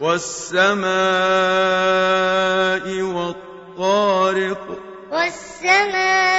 وَالسَّمَاءِ وَالطَّارِقِ وَالسَّمَاءِ